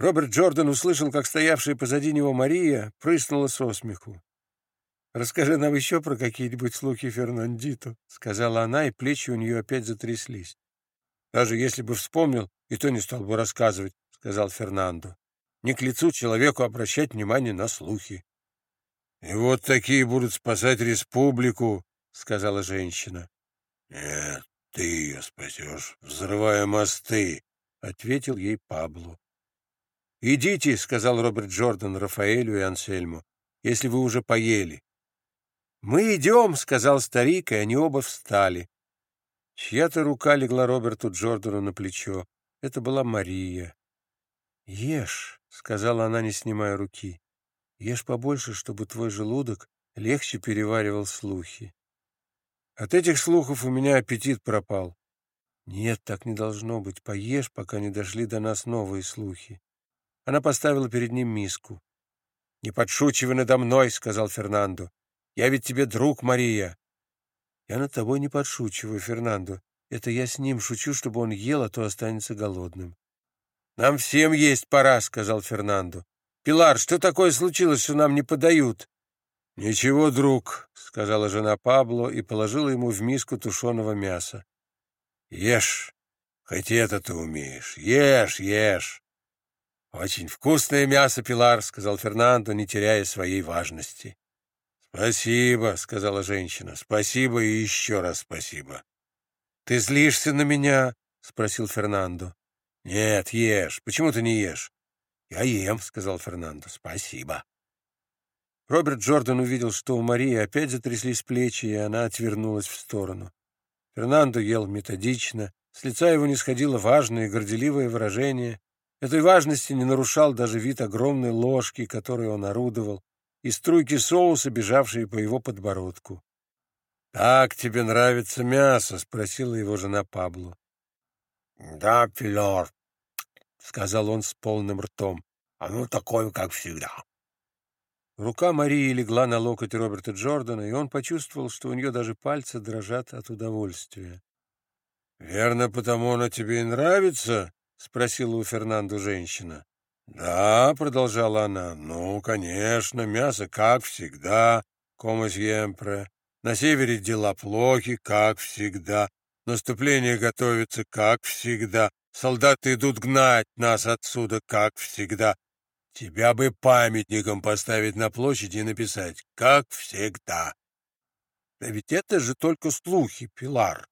Роберт Джордан услышал, как стоявшая позади него Мария прыснула со смеху. «Расскажи нам еще про какие-нибудь слухи Фернандито», — сказала она, и плечи у нее опять затряслись. «Даже если бы вспомнил, и то не стал бы рассказывать», — сказал Фернандо. «Не к лицу человеку обращать внимание на слухи». «И вот такие будут спасать республику», — сказала женщина. «Нет, ты ее спасешь, взрывая мосты», — ответил ей Пабло. «Идите», — сказал Роберт Джордан Рафаэлю и Ансельму, — «если вы уже поели». «Мы идем», — сказал старик, и они оба встали. Чья-то рука легла Роберту Джордану на плечо. Это была Мария. «Ешь», — сказала она, не снимая руки. «Ешь побольше, чтобы твой желудок легче переваривал слухи». От этих слухов у меня аппетит пропал. Нет, так не должно быть. Поешь, пока не дошли до нас новые слухи. Она поставила перед ним миску. — Не подшучивай надо мной, — сказал Фернандо. — Я ведь тебе друг, Мария. — Я над тобой не подшучиваю, Фернандо. Это я с ним шучу, чтобы он ел, а то останется голодным. — Нам всем есть пора, — сказал Фернандо. — Пилар, что такое случилось, что нам не подают? — Ничего, друг, — сказала жена Пабло и положила ему в миску тушеного мяса. — Ешь, хоть это ты умеешь. Ешь, ешь. «Очень вкусное мясо, Пилар», — сказал Фернандо, не теряя своей важности. «Спасибо», — сказала женщина. «Спасибо и еще раз спасибо». «Ты злишься на меня?» — спросил Фернандо. «Нет, ешь. Почему ты не ешь?» «Я ем», — сказал Фернандо. «Спасибо». Роберт Джордан увидел, что у Марии опять затряслись плечи, и она отвернулась в сторону. Фернандо ел методично, с лица его не сходило важное и горделивое выражение, Этой важности не нарушал даже вид огромной ложки, которой он орудовал, и струйки соуса, бежавшие по его подбородку. — Так тебе нравится мясо? — спросила его жена Пабло. — Да, Пилор, — сказал он с полным ртом. — Оно такое, как всегда. Рука Марии легла на локоть Роберта Джордана, и он почувствовал, что у нее даже пальцы дрожат от удовольствия. — Верно, потому оно тебе и нравится? — спросила у Фернандо женщина. «Да», — продолжала она, — «ну, конечно, мясо, как всегда, como siempre. На севере дела плохи, как всегда. Наступление готовится, как всегда. Солдаты идут гнать нас отсюда, как всегда. Тебя бы памятником поставить на площади и написать «как всегда». Да ведь это же только слухи, Пилар.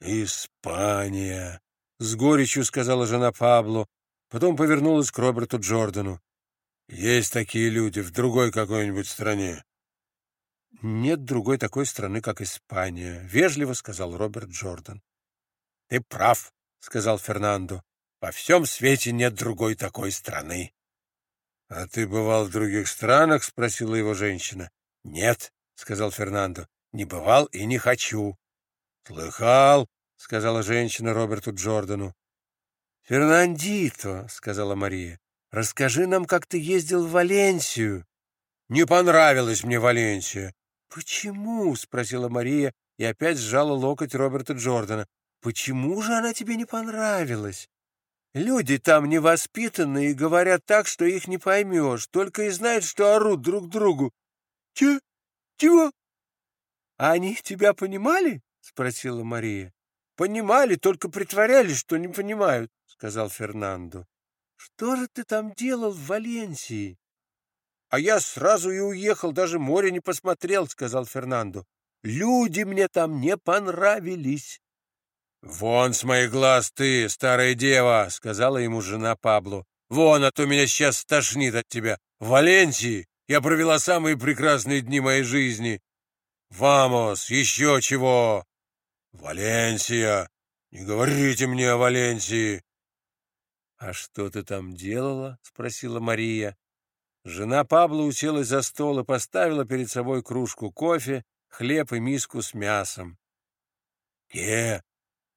Испания, — с горечью сказала жена Пабло, потом повернулась к Роберту Джордану. «Есть такие люди в другой какой-нибудь стране». «Нет другой такой страны, как Испания», — вежливо сказал Роберт Джордан. «Ты прав», — сказал Фернандо. «Во всем свете нет другой такой страны». «А ты бывал в других странах?» — спросила его женщина. «Нет», — сказал Фернандо, — «не бывал и не хочу». «Слыхал, — сказала женщина Роберту Джордану. «Фернандито», — сказала Мария, — «расскажи нам, как ты ездил в Валенсию». «Не понравилась мне Валенсия». «Почему?» — спросила Мария и опять сжала локоть Роберта Джордана. «Почему же она тебе не понравилась?» «Люди там невоспитанные и говорят так, что их не поймешь, только и знают, что орут друг другу». «Че? Чего?» «А они тебя понимали?» — спросила Мария. Понимали, только притворялись, что не понимают, — сказал Фернандо. — Что же ты там делал в Валенсии? — А я сразу и уехал, даже море не посмотрел, — сказал Фернандо. — Люди мне там не понравились. — Вон с моих глаз ты, старая дева, — сказала ему жена Пабло. — Вон, а то меня сейчас стошнит от тебя. В Валенсии я провела самые прекрасные дни моей жизни. Вамос, еще чего! «Валенсия! Не говорите мне о Валенсии!» «А что ты там делала?» — спросила Мария. Жена Пабло уселась за стол и поставила перед собой кружку кофе, хлеб и миску с мясом. «Ке?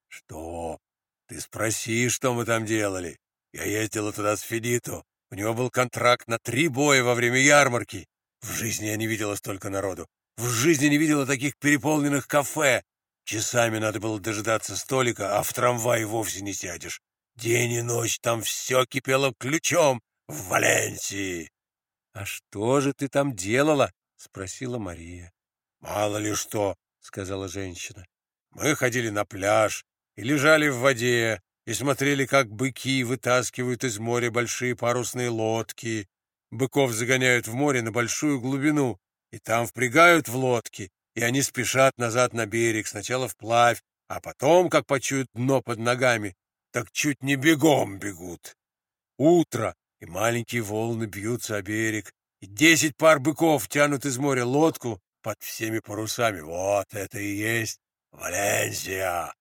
Что? Ты спроси, что мы там делали. Я ездила туда с Федито. У него был контракт на три боя во время ярмарки. В жизни я не видела столько народу. В жизни не видела таких переполненных кафе. Часами надо было дожидаться столика, а в трамвай вовсе не сядешь. День и ночь там все кипело ключом в Валенсии. — А что же ты там делала? — спросила Мария. — Мало ли что, — сказала женщина. Мы ходили на пляж и лежали в воде, и смотрели, как быки вытаскивают из моря большие парусные лодки. Быков загоняют в море на большую глубину, и там впрягают в лодки, и они спешат назад на берег, сначала вплавь, а потом, как почуют дно под ногами, так чуть не бегом бегут. Утро, и маленькие волны бьются о берег, и десять пар быков тянут из моря лодку под всеми парусами. Вот это и есть Валенсия.